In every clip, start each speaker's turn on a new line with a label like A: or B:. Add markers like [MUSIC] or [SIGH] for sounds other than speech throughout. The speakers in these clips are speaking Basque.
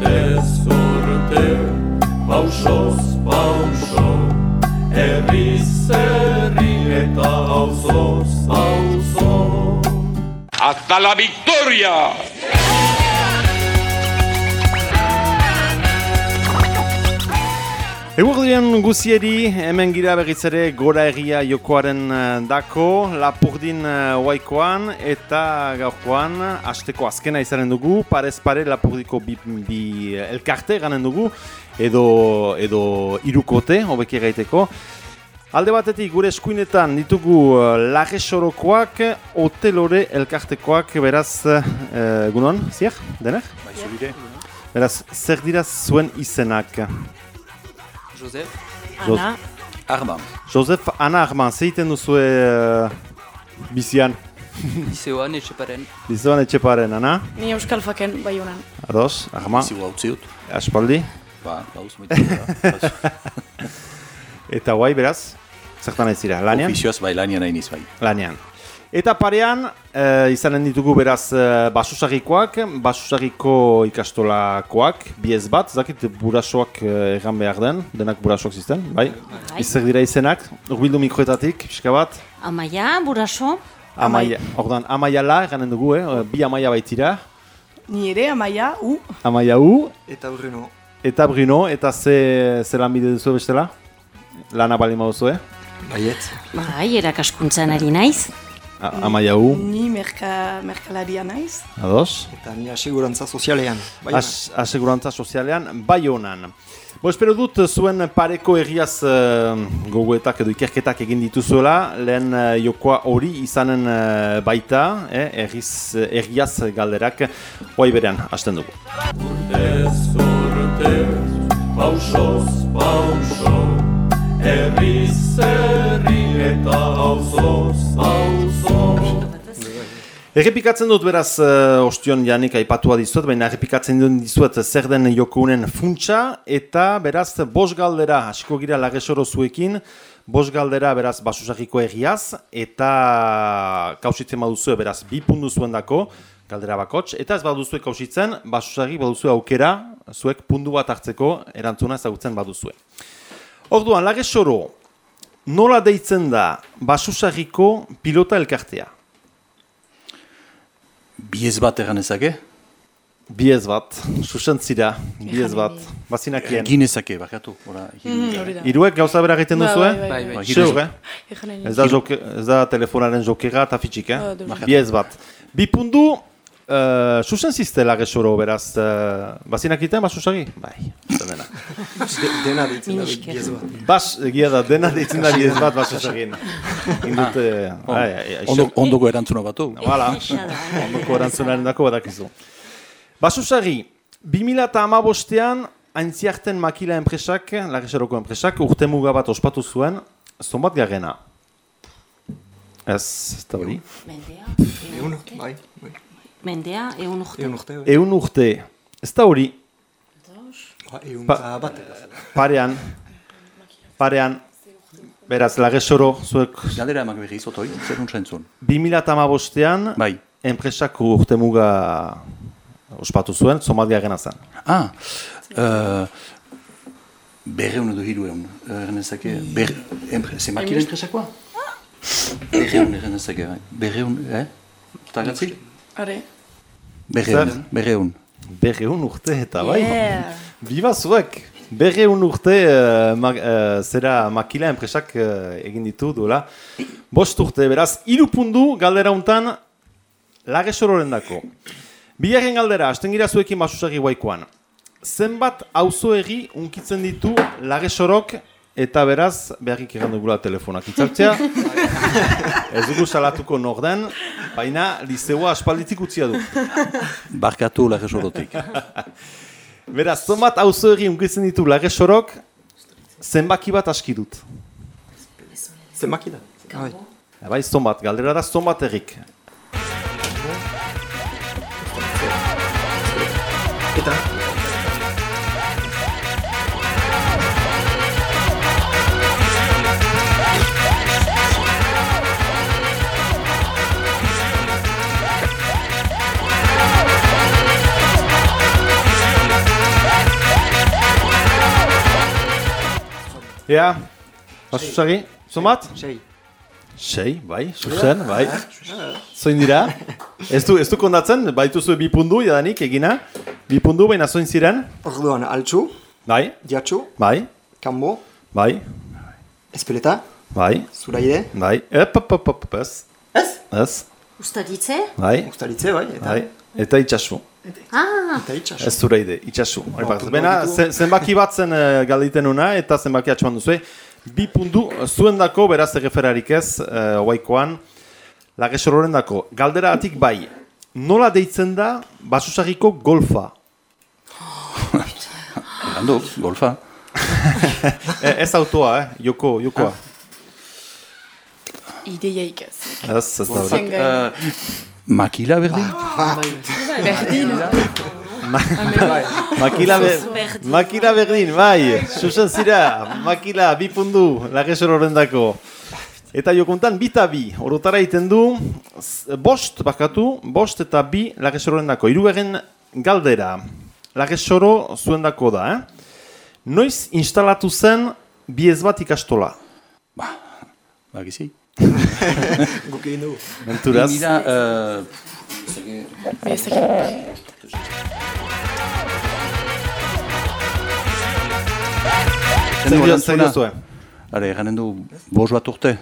A: Urtez urte, pausoz pauso, herriz herri eta auzoz auzo.
B: ¡Hasta la victoria!
C: Eguerdian guzieri, hemen gira berriz ere gora egia jokoaren eh, dako, lapurdin uh, waikoan eta gaurkoan asteko azkena izanen dugu, parez pare lapurdiko bi, bi elkarte ganen dugu, edo, edo irukote, hobeki gaiteko. Alde batetik gure eskuinetan ditugu uh, lage sorokoak, hotelore elkartekoak, beraz, uh, gunon, ziak, denek?
D: Bai.
C: Beraz, zer dira zuen izenak?
D: Joseph.
E: Ana,
D: Arban.
C: Josef Ana Arman, zeiten duzue uh, [LAUGHS] bizian,
D: Liceoan etxeparen.
C: bizian etxeparen, Ana?
E: ni Euskal Faken bai honan.
C: Ados, Arman,
D: Zigu hau ziut.
C: aspaldi.
D: Ba, gauz moitu. [LAUGHS]
C: Eta guai, beraz, zertan ez dira, lanean?
D: Ofizioaz bai, lanian hain bai.
C: Lanean. Eta parean, eh, izanen ditugu beraz eh, basusagikoak, basusagiko ikastolakoak, biez bat, zakit burasoak eh, erran behar den, denak burasoak zizten, bai?
E: Bai.
C: Izer dira izenak, urbildu mikroetatik, pixka bat,
F: Amaia, buraso,
C: Amaia, ordan Amaiala erranen dugu, eh? bi Amaia baitira,
E: Ni ere, amaia, u.
C: Amaia U,
G: Eta Bruno.
C: eta Bruno, eta ze, ze lanbide duzu bestela? Lana bali duzu, eh?
G: Baiet.
F: bai, erakaskuntzan ari naiz.
C: A- Amaia U,
E: Ni merka, merkalaria naiz.
C: ados?
G: Eta ni asegurantza sozialean. Bai,
C: As, asegurantza sozialean, bai honan. Bo, espero dut zuen pareko erriaz uh, gogoetak edo ikerketak egin dituzuela, lehen uh, jokoa hori izanen uh, baita, eh, erriz, erriaz galderak, hoi berean, hasten dugu.
A: Urtez urte, pausoz pauso, herriz herri eta auzoz auzo.
C: Errepikatzen dut beraz uh, ostion janik aipatua dizuet, baina errepikatzen dut dizuet zer den jokounen funtsa, eta beraz bos galdera, hasiko gira lagesoro zuekin, bos galdera beraz basusagiko egiaz, eta kausitzen baduzue beraz bi pundu zuen dako, galdera bakots, eta ez baduzue kausitzen, basusagi baduzue aukera, zuek pundu bat hartzeko erantzuna ezagutzen baduzue. Orduan, lagesoro, nola deitzen da basusagiko pilota elkartea?
D: Biez bat erran ezake?
C: Biez bat, susentzira, biez bat, bazinakien.
D: Ginezake, bakatu. Ora,
E: Mm.
C: Iruek gauza bera egiten
E: Bai,
C: duzue?
E: bai,
D: Bai,
E: bai.
D: bai.
C: Seur, eh? Ez da, joke, ez da telefonaren jokera eta fitxik,
E: Ah,
C: eh?
E: deus.
C: Biez bat. Bi pundu, uh, susen ziztela gesoro, beraz, uh, bazinakiten, basusagi? Bai, dena.
G: De, dena ditzen da biez bat.
C: Bas, egia da, dena deitzen da biez bat basusagin. Indute, ai, ai, ai,
D: Ondo, ondoko erantzuna batu.
C: Hala,
F: da.
C: ondoko erantzunaren dako badakizu. Basusagi, 2008an aintziarten makila enpresak, lagesaroko enpresak, urte muga bat ospatu zuen, zonbat garena. Ez, ez da hori.
F: Mendea,
G: Egun, bai, bai.
F: mendea, egun urte.
G: Egun urte, bai.
C: Urte, ez da hori, Pa-
G: eta bat.
C: parean, parean, beraz, lagesoro, zuek
D: Galdera emak berriz, otoi, zer nuntza entzun.
C: 2008an,
D: Bai.
C: enpresak urte muga ospatu zuen, zonbat garena zen.
D: Ah, uh, berreun edo hiru egun. Erran ezake, ber, empre, zemakira enpresakoa? Berreun erran ezake, bai. Berreun, eh? Tagatzi?
E: Are.
D: Berreun, berreun.
C: Berreun urte eta bai.
E: Yeah.
C: Biba zuek! Berreun urte uh, ma, uh, zera makila enpresak uh, egin ditu duela. Bost urte, beraz, irupundu galdera untan lagesororen dako. Bigarren galdera, hasten gira zuekin basusagi guaikoan. Zenbat auzo egi unkitzen ditu lagesorok eta beraz, beharrik egan dugula telefonak itzaltzea. [LAUGHS] Ez dugu salatuko norden, baina lizeoa aspalditik utzia du.
D: Barkatu lagesorotik. [LAUGHS]
C: Beraz, zenbat auzo egi unkitzen ditu lagesorok, zenbaki bat aski dut.
G: Zenbaki da. Bai.
C: Bai, zonbat, galdera da zonbat errik.
G: Eta,
C: Ea, basusagi, zomat?
G: Sei.
C: Sei, bai, zuzen, bai. Zoin dira? [LAUGHS] Ez du, ez du kondatzen, baituzu bi pundu, jadanik, egina. Bi pundu, baina zoin ziren?
G: Orduan, altxu,
C: Bai,
G: diatxu,
C: bai,
G: kambo,
C: bai,
G: espeleta,
C: bai,
G: zuraide,
C: bai. Ep, ep, ep, ep, ez,
G: ez?
C: ez,
F: Ustaritze?
C: bai,
G: Ustaritze, bai, eta,
C: bai. Eta itxasu,
F: Ah,
G: eta
C: ez zureide, itxasu. Hori
G: Ba,
C: bakaz.
G: puntu
C: Bena, zenbaki bat zen uh, galditen una, eta zenbaki atxuan duzu. Bi puntu, zuen dako, beraz egeferarik ez, uh, oaikoan, lagesororen dako. Galdera atik bai, nola deitzen da basusagiko golfa? [GASPS]
D: Errandu, golfa. [LAUGHS]
C: E, ez autoa, eh? Joko, jokoa.
E: Ideiaik ez.
C: Ez, ez da
D: makila berdin?
E: Berdin.
C: Makila, makila berdin, bai, susen zira, makila, bi pundu, lagesororen dako. Eta jokuntan, bi eta bi, orotara egiten du, bost, bakatu, bost eta bi lagesororen dako. Hirugarren galdera, lagesoro zuen dako da, eh? Noiz instalatu zen bi ez bat ikastola?
D: Bagizi. [LAUGHS]
G: Guk egin dugu.
C: Menturaz.
D: Mira, uh,
E: Ez dakit.
C: Zer dio- zer diozue?
D: Hara, eganen du, bos bat urte,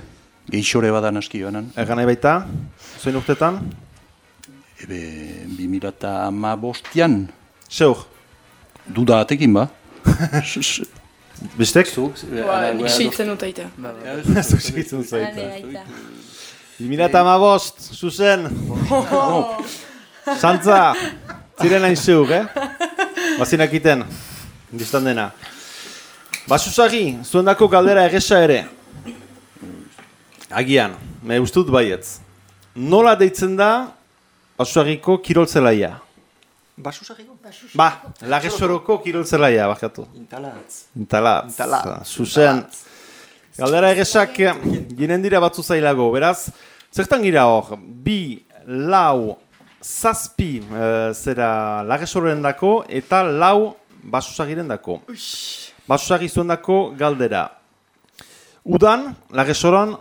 D: geixore badan aski joanan.
C: Egan nahi baita, zoin urtetan?
D: Ebe, bi mila eta ama bostian,
C: Seur,
D: duda atekin ba. [LAUGHS]
C: Bestek?
D: Zuk,
E: nik seitzen dut aita.
C: Zuk segitzen zaita. Bimila eta hamabost, Susen. Santza, ziren hain zeuk, eh? Bazinak iten, biztan dena. Basusagi, zuen dako galdera egesa ere. Agian, me ustut baietz. Nola deitzen da Basusagiko kiroltzelaia?
G: Basusagiko?
C: Ba, lagesoroko kiroltzelaia, bakatu.
G: Intalatz.
C: Intalatz.
G: Intalatz.
C: Susen. Galdera egesak ginen dira batzu zailago, beraz, zertan gira hor, bi, lau, zazpi, eh, zera lagesoren dako, eta lau basusagiren dako. Basusagi zuen dako galdera. Udan, lagesoran,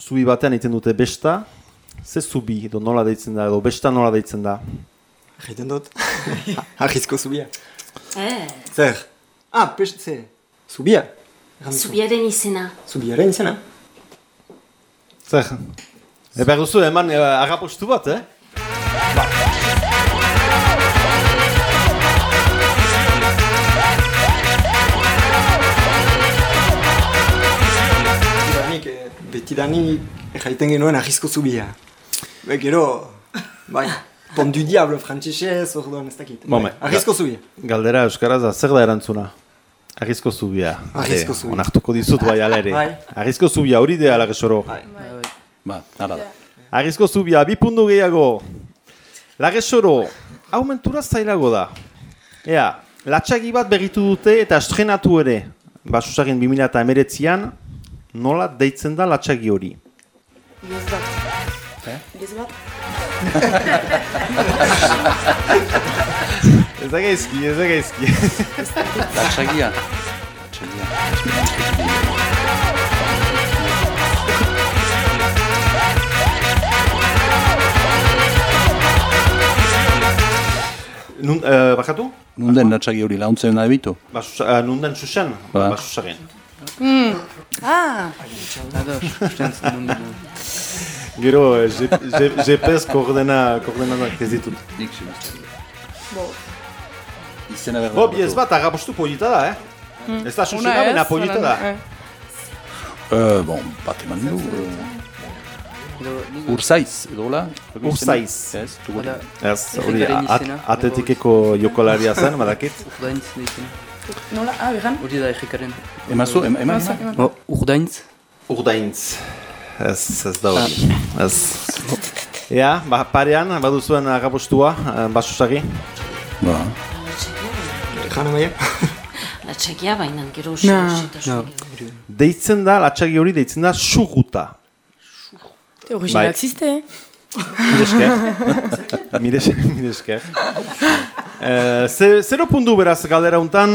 C: zubi batean egiten dute besta, ze zubi, edo nola deitzen da, edo besta nola deitzen da.
G: Egiten dut. [LAUGHS] Ahizko zubia.
F: eh,
G: Zer? Ah, pest, ze. Zubia.
F: Zubiaren izena.
G: Zubiaren izena.
C: Zer? E behar duzu, eman eh, agapostu bat, eh?
G: Betidanik, eh, betidanik jaiten genuen ahizko zubia. Be, gero, bai, pon du diablo frantzisez, orduan ez dakit.
C: Moment.
G: Bai, Ahizko zubia.
C: Galdera euskaraz zer da erantzuna? Arrizko zubia.
G: Arrizko
C: Ade,
G: zubia.
C: Onartuko dizut bai ala ere.
G: Bai.
C: Arrizko zubia, hori dea lagesoro.
G: Bai.
D: Ba, hala da.
C: Arrizko zubia, bi puntu gehiago. Lagesoro, hau mentura zailago da. Ea, latxagi bat begitu dute eta estrenatu ere. Basusagin 2000 eta emeretzian, nola deitzen da latxagi hori?
E: Gez bat. Gez bat.
C: Ez da gaizki, ez da gaizki.
D: Latxagia. Latxagia.
C: Nun, eh, bakatu?
D: Nunden latxagi hori launtzen da bitu.
C: Basusa, uh, nunden susen,
D: Ba.
C: basusagin.
E: Ah,
C: Gero, eh, GPS koordena, koordenadak ez ditut.
D: Nik sinazten.
E: bo.
D: Izena behar
C: Bo, bi ez bat, agapostu polita da, eh? Ez da susena, bena polita da.
D: Uh, bon, bat eman du. Uh, urzaiz, edo hola?
C: Urzaiz.
D: Ez, dugu.
C: Ez, hori, atletikeko jokalaria zen, badakit.
H: Urdaintz deitzen.
E: Nola, ah, behan?
H: Hori da errekaren.
D: Emazu, em, eman,
E: Eman,
D: eman?
E: eman.
H: Oh, urdaintz.
C: Urdaintz. Ez, ez da hori. Ez. Ea, ba, parean, baduzuen agapostua, eh, basusagi.
D: Ba.
G: Jana maia.
F: Latxagia [LAUGHS] bainan, gero
E: Na.
F: usitasun.
C: Deitzen da, latxagi hori deitzen da suguta.
E: Original
C: Bai.
E: existe, eh?
C: Mire esker. [LAUGHS] Mire. Mire esker. Eh, ze, zero puntu beraz galdera untan,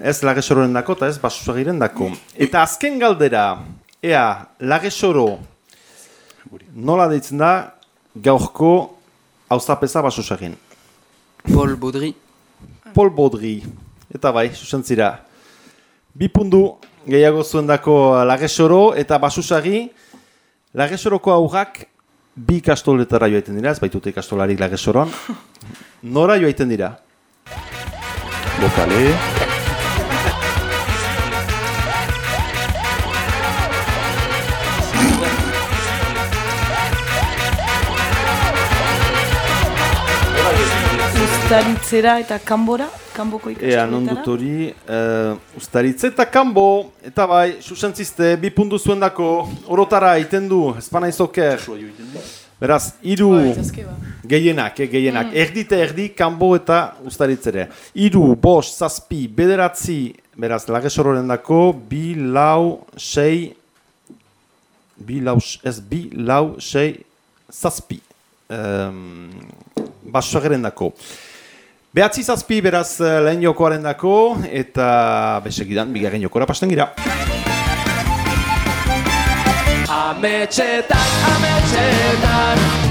C: ez lagesororen dako eta ez basusagiren dako. Eta azken galdera, ea, lagesoro nola deitzen da gaurko hauzapeza basusagin.
H: Paul Baudry.
C: Paul Baudry. Eta bai, susentzira. Bi puntu gehiago zuen dako lagesoro eta basusagi. Lagesoroko aurrak bi ikastoletara joaiten dira, ez baitute ikastolarik lagesoroan. [LAUGHS] Nora joaiten dira?
D: Lokale.
E: Ustaritzera eta kanbora, kanboko
C: Ea, non dut hori, uh, ustaritze eta kanbo, eta bai, susentziste, bi puntu zuen dako, orotara iten du, espana izoker. Beraz, hiru
E: Zaske ba.
C: gehienak, eh, gehienak. Erdi eta erdi, kanbo eta ustaritzere. Hiru, bost, zazpi, bederatzi, beraz, lagesororen dako, bi, lau, sei, bi, lau, ez, bi, lau, sei, zazpi. Um, Basageren dako. Behatzi zazpi beraz eh, lehen jokoaren dako, eta besegidan, bigarren jokora pasten gira.
A: Ametxetan, ametxetan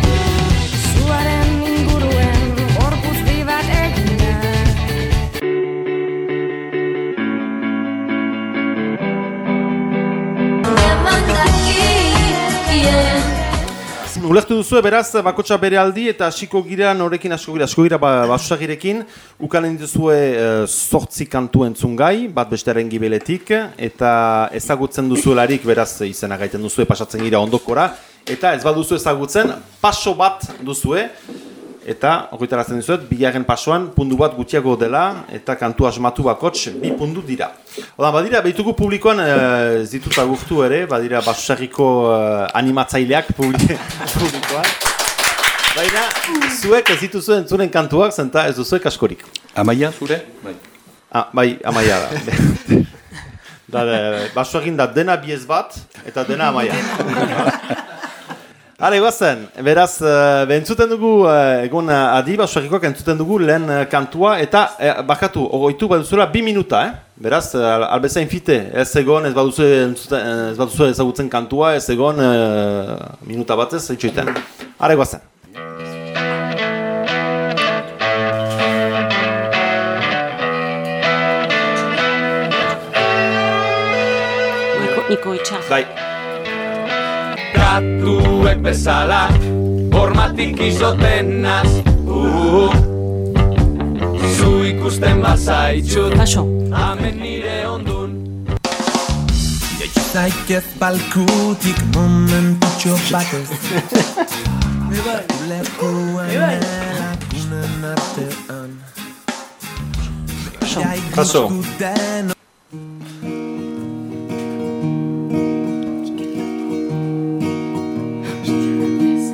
C: Ulertu duzu beraz, bakotxa bere aldi eta hasiko gira norekin hasiko gira, hasiko gira ba, basusagirekin, ukanen dituzue uh, sortzi kantu entzun gai, bat bestearen gibeletik, eta ezagutzen duzuelarik beraz izena gaiten duzue pasatzen gira ondokora, eta ez baduzu ezagutzen, paso bat duzue, eta horretarazten dizuet, bigarren pasoan puntu bat gutxiago dela, eta kantu asmatu bakots bi puntu dira. Oda, badira, behitugu publikoan e, zituta gurtu ere, badira basusarriko eh, animatzaileak publi [LAUGHS] publikoan. Baina, zuek ez dituzu entzunen kantuak, zenta ez duzuek askorik.
D: Amaia, zure? Bai.
C: Ah, bai, amaia da. [LAUGHS] da, da da dena biez bat, eta dena amaia. [LAUGHS] Hale, guazen, beraz, uh, entzuten dugu, uh, egon uh, adi, basuagikoak entzuten dugu lehen uh, kantua, eta uh, bakatu, ogoitu baduzula bi minuta, eh? Beraz, uh, albezain fite, ez egon, ez baduzu, ez baduzu ezagutzen kantua, ez egon uh, minuta batez, itxoiten. Hale, guazen.
F: Niko itxar.
C: Bai.
A: Tratuek bezala Hormatik izotenaz uh, Zu ikusten bazaitxut
F: Paso.
A: Hemen nire ondun.
I: Jaitsi zaitez balkutik momentutxo batez. Lekuen elakunen artean. Jai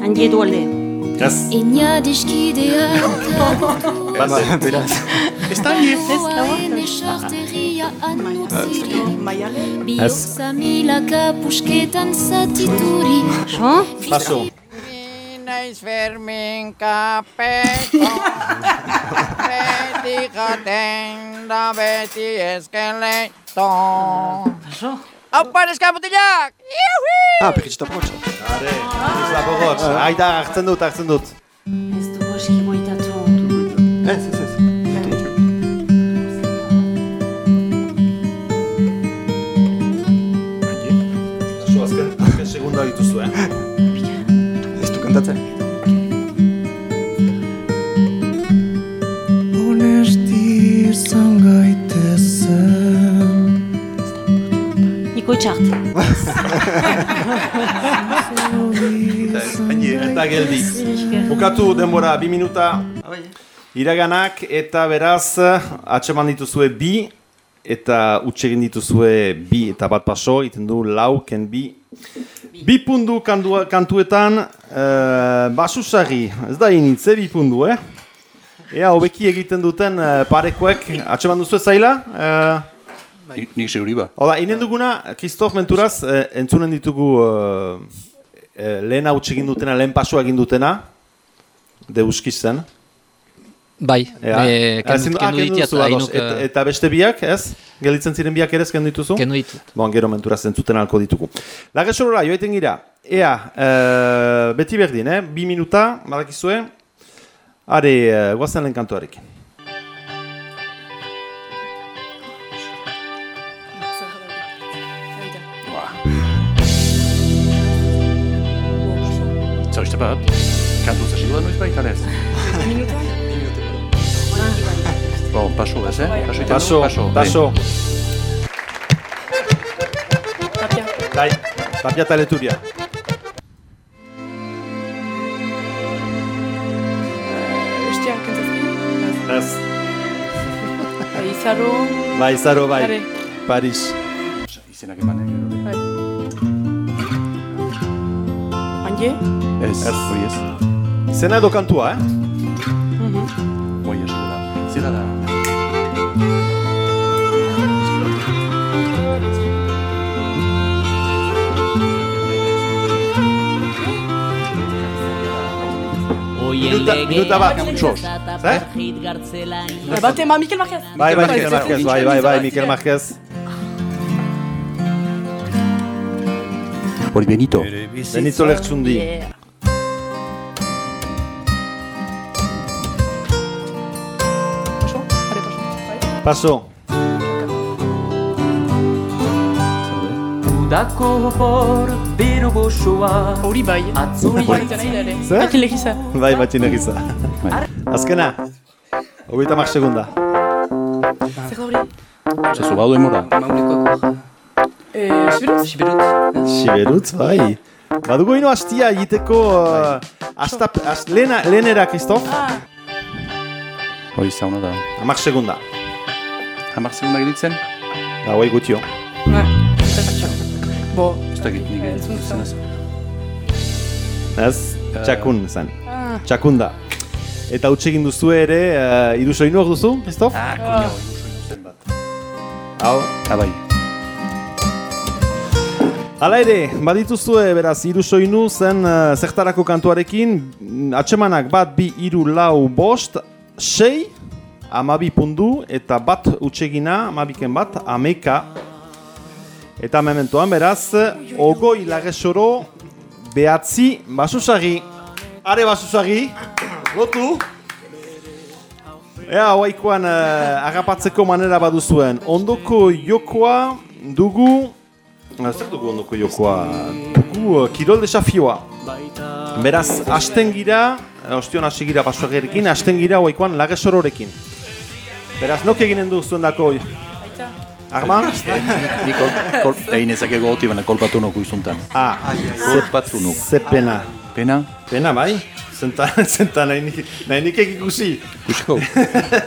C: Paso.
I: gustu den
F: Handi duale.
C: Ez.
J: Inadiskideak
G: Beraz.
J: Joaen esarteria anutziri
E: Maiale.
J: Bihotza milaka pusketan zatituri
F: Jo?
C: Paso.
K: Naiz Fermin kapeko Beti jaten da beti eskeleto
F: Paso.
K: Hau pareska mutilak! Iuhi!
G: Ah, perritxita protxa.
C: Are, zabogot. Aida, hartzen dut, hartzen dut.
F: Ez dugu eski moitatu.
G: Ez, ez, ez.
C: Segunda dituzu, eh?
G: Ez du kantatzen.
I: Honesti izan gaitezen
F: Niko itxart.
C: Eta geldi. Bukatu denbora, bi minuta iraganak eta beraz atseman dituzue bi eta utxegin dituzue bi eta bat paso, iten du lau, ken bi. Bi pundu kantua, kantuetan, uh, basusari, ez da initze bi pundu, eh? Ea, hobeki egiten duten eh, parekoek, atseman duzu zaila? Uh,
D: Nik- Nik seguri ba.
C: Hala, inen duguna, Kristof Menturaz, eh, entzunen ditugu eh, eh, lehen hau egin dutena, lehen pasua egin dutena, deuskizen.
H: Bai,
C: Ea.
H: eh,
C: Ah,
H: kendu- kendu
C: ah,
H: ditiat,
C: duzu, ados. Et-
H: eh,
C: eta beste biak, ez? Gelditzen ziren biak ere ez kendu dituzu?
H: Kendu ditut.
C: Bon, gero mentura zentzuten alko ditugu. Lagesorora, joaiten gira. Ea, eh, beti berdin, eh? Bi minuta, badakizue. Are, eh, guazen lehen kantuarekin.
D: Bat? Kantu zasiko da noiz baita ez? Bon, paso ez, eh? Paso, iten
C: Paso,
D: dugu?
C: paso.
E: Tapia.
C: Bai, tapia eta leturia.
E: Bestia, kentzazki.
C: Ez.
E: Bai, izarro.
C: Bai, zaro, bai. Paris.
D: Izenak eman
E: Bai. Anje?
D: Ez, hori ez.
C: Zena edo kantua, eh?
D: Moi esko da. Zera da.
C: Minuta, minuta bat. Sos. Zer?
E: Bai, Bate, ma, Mikel Marquez.
C: Bai, bai, Mikel Marquez, bai, bai, bai, Mikel Marquez.
D: Hori Benito.
C: Benito Lertzundi.
E: Paso? Are, paso. Bai.
C: Paso.
L: Udako hor bero goxoa
E: Hori bai. Bai, nahi da ere.
C: Zer?
E: Mikel Egiza.
C: Bai, batxin egiza. Azkena. Hogeita mar segunda.
E: Zer hori?
D: Zezu badu emora.
E: Eh, Sibirutz?
L: Sibirut.
C: Siberutz, bai. Badugu ino hastia egiteko... Uh, hasta, hasta, lehena, lehenera, Kristof?
E: Ah,
D: Hori zauna da.
C: Hamar segunda.
D: Hamar segunda geditzen?
C: Da, guai gutio.
E: ne. Bo,
D: Ez da nik
E: entzun
D: geditzen ez.
C: Ez? Txakun zen.
E: Ah.
C: Txakunda. Eta utxe egin duzu ere, uh, irusoinu hor duzu, Kristof?
D: Ah, kuño, ilusoinu zen bat.
C: Hau.
D: Ah, bai.
C: Hala ere, badituzue beraz irusoinu zen uh, zertarako kantuarekin, atsemanak bat, bi, iru, lau, bost, sei, amabi pundu, eta bat utsegina, amabiken bat, ameka. Eta mementoan beraz, ogoi lagesoro, behatzi, basusagi. Are basusagi, lotu. Ea, oaikoan uh, agapatzeko manera baduzuen. Ondoko jokoa dugu, eh, zer dugu ondoko jokoa? Dugu uh, kirol desafioa. Beraz, hasten gira, eh, ostion hasi gira basuagerekin, hasten gira oaikoan lagesororekin. Beraz, nok eginen du zuen dako? Arma? [LAUGHS]
D: Ni egin ezake goti baina kolpatu nuku izuntan.
C: Ah,
D: Kolpatu nuku.
C: ze pena.
D: Pena?
C: Pena, bai? Zenta, [LAUGHS] zenta nahi nik, nahi nik ikusi.
D: Kusiko.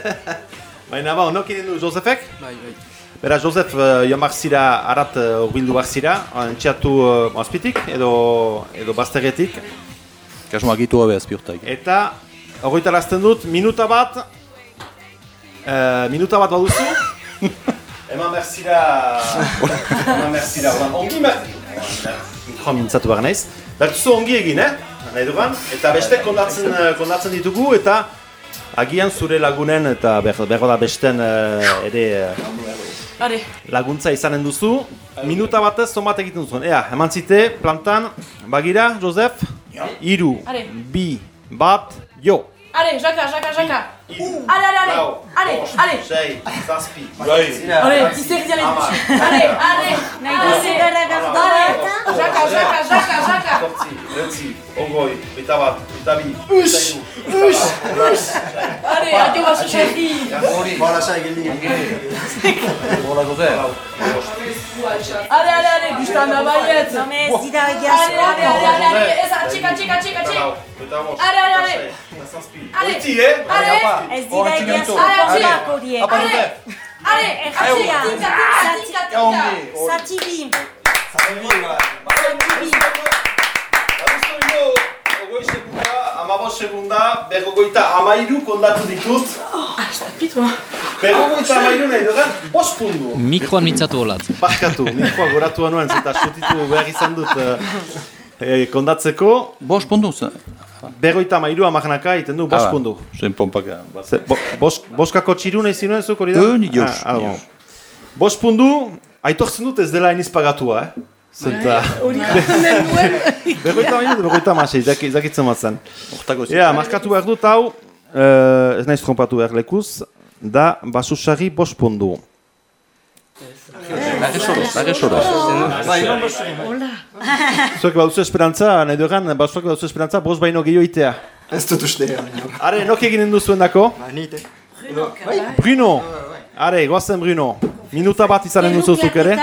D: [LAUGHS]
C: Baina ba, nok egin du Josefek?
H: Bai, bai.
C: Beraz, Josef, uh, joan behar zira, arat uh, urbildu behar zira, entxeatu uh, azpitik, edo, edo bazterretik,
D: Kasuma gitu gabe azpiurtaik.
C: eta horretarazten dut, minuta bat, uh, minuta bat baduzu, [LAUGHS] eman behar zira, eman behar zira, ordan, ongi behar, mikroa mintzatu behar naiz, behar duzu ongi egin, eh? Nahi dugan, eta beste kondatzen, kondatzen ditugu, eta agian zure lagunen, eta behar da besten uh, ere, uh,
E: are.
C: laguntza izanen duzu, minuta batez zonbat egiten duzuen. Ea, eman zite, plantan, bagira, Josef? Iru,
E: Are.
C: bi, bat, jo.
E: Are, jaka, jaka, jaka. Are, are, are. Are, are.
C: sei, zazpi,
E: Are, izerri diale dutxi. Are, are.
F: Nahi duzu gara gardara eta?
E: Jaka, jaka, jaka, jaka.
C: Zortzi, retzi, ogoi, eta bat, eta bi,
E: Ush, ush, ush. Are, adio basu xerri.
G: Bola sai geldi.
D: Hola, Jose.
E: Are,
F: ez dira
E: Are,
F: egiazko.
E: are, are, are,
C: eta bost, eta eh?
E: tinka, tinka, tinka.
F: Zati bi.
C: Ogoi segunda, amabos segunda, berrogoita amairu kondatu ditut.
E: Pitu.
C: Berrogoita amairu nahi dugan, bost pundu.
H: Mikroan mintzatu holat.
C: Barkatu, mikroa goratu anuan, zeta sutitu behar izan dut. eh, E, kondatzeko...
D: Bos pundu?
C: Berroita mairu amarnaka egiten du, bos
D: Ah,
C: pundu.
D: Zen pompaka.
C: Ze, bo, bos, boskako txiru nahi zinuen zuk hori da?
D: Ni jos,
C: Ah, ah,
D: ni
C: bon.
D: jos.
C: Bos pundu, aitortzen dut ez dela iniz pagatua, eh? Zenta...
M: Hori ikusten [LAUGHS] duen.
C: Berroita mairu, berroita masei, izakitzen matzen.
D: Hortako
C: Ja, markatu behar dut hau, eh, ez naiz trompatu behar lekuz, da basusari bos pundu.
D: Lage soro, lage soro.
M: Hola.
C: Zuek baduzu esperantza, nahi duegan, basuak baduzu esperantza, bos baino gehiago itea.
G: Ez dut uste.
C: Are, nok eginen duzuen dako?
G: Ba, nite.
C: Bruno! Are, goazen Bruno. Minuta bat izanen duzu zuk ere.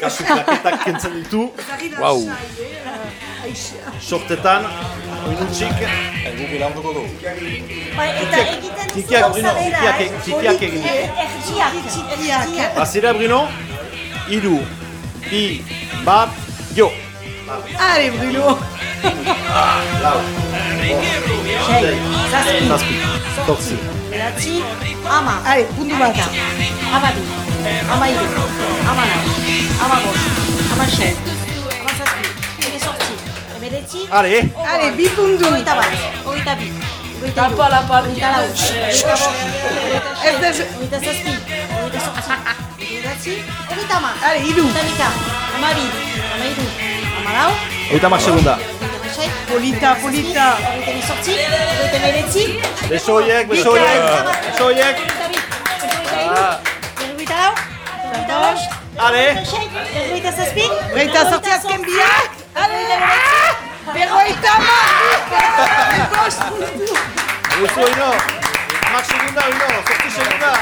C: Kasu klaketak kentzen ditu.
D: Wow.
C: Sortetan,
D: du.
F: Bai, eta egiten duzu
C: Txikiak, Bruno, txikiak, egin.
F: Txikiak.
C: Iru, bi, bat, jo.
M: Are, Bruno.
C: Lau,
F: Sei, zazpi,
C: zazpi, zortzi.
F: beratzi, ama.
M: Are, puntu bat.
F: Ama bi, ama iru, ama lau, ama bost, ama sei, eme detzi,
C: Are,
M: Are, bi puntu.
F: hogeita bat, hogeita bi, hogeita iru,
M: Lapa, lapa,
F: hogeita lau,
M: Ez da...
F: hogeita zazpi, hogeita sortzi, hogeita beratzi, hogeita ama.
M: Are, iru.
F: Hogeita bika, ama bi, ama iru, ama lau,
C: oita mar segunda.
M: Polita, polita.
F: hogeita eme sortzi, hogeita eme detzi,
C: Beso horiek, beso horiek, beso horiek.
F: Berrogeita lau, berrogeita bost,
C: Are,
F: berrogeita zazpi,
M: Berrogeita zortzi azken biak. Are, berrogeita hamar. Bost puntu.
C: beso hino. Mar segunda, hino, zortzi segunda.